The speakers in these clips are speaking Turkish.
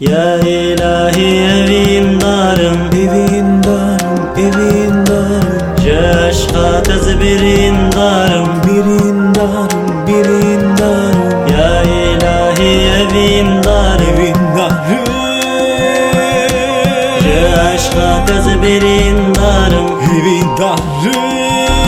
Ya ilahi evin darım. Evin darım, evin darım. Ceşka tezbirin darım. Birin darım, birin darım. Ya ilahi evin darım. Evin darım. Ceşka tezbirin darım. Evin darım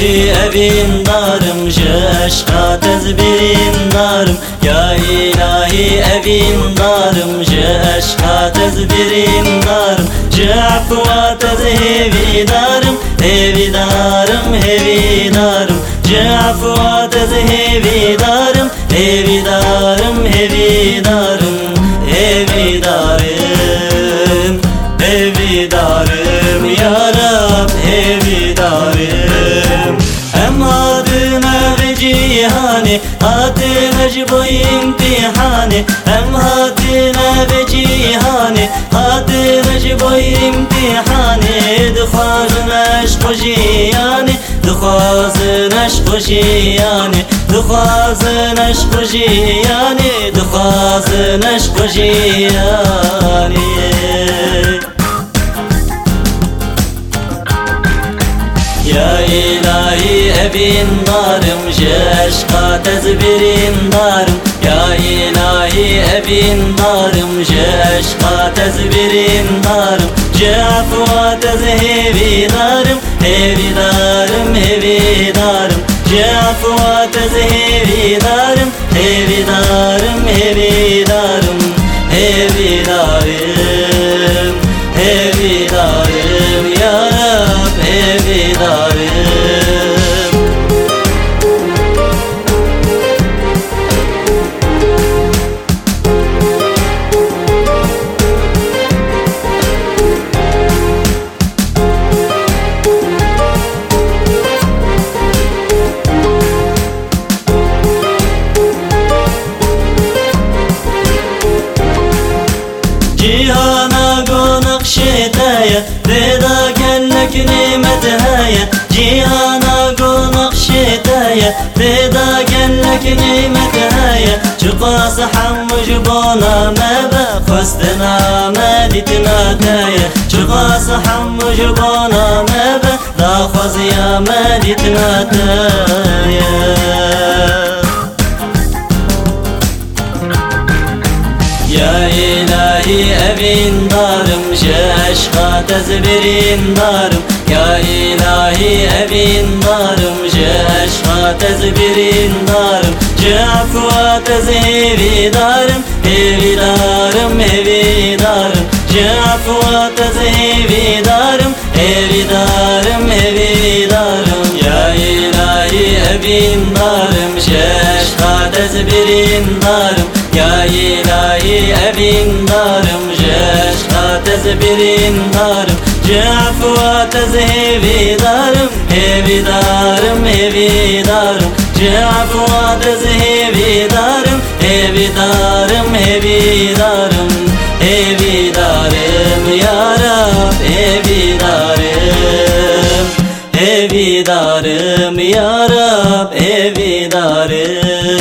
ilahi evin darım Ceşka tezbirin darım. Ya ilahi evin darım Ceşka tezbirin darım. Ceafva tezhevi darım Hevi darım hevi darım. Ceafva tezhevi darım Hevi امتحانه خاطرش با امتحانه. هم خاطره به جیهانه. خاطرش با امتحانه. دخوازنش خوشیانه دخوازنش خوشیانه دخوازنش خوشیانه دخوازنش خوشیانه Ya ilahi evin darım Ceşka tezbirin darım. Ya ilahi evin darım Ceşka tezbirin darım Ceafva tezhevi darım. Hevi darım hevi darım Ceafva tezhevi darım Hevi darım hevi darım şetaya Veda kellek nimet haya. Cihana konak şetaya Veda kellek nimet haya. Çıkas hammuj bona mebe Khastena meditna taya. Çıkas hammuj bona mebe Da khazya meditna taya ilahi evin darım Ceşka tezbirin darım Ya ilahi evin darım Ceşka tezbirin darım Ceafva tezhevi darım Evi darım evi darım Ceafva tezhevi darım Evi darım evi darım Ya ilahi evin darım Ceşka tezbirin darım Ya ilahi evin darım Ceşka tezbirin darım Ceafva tezhevi darım Evi darım evi darım Ceafva tezhevi darım Evi darım evi darım Evi darım Ya Rab evi darım Evi darım Ya Rab evi darım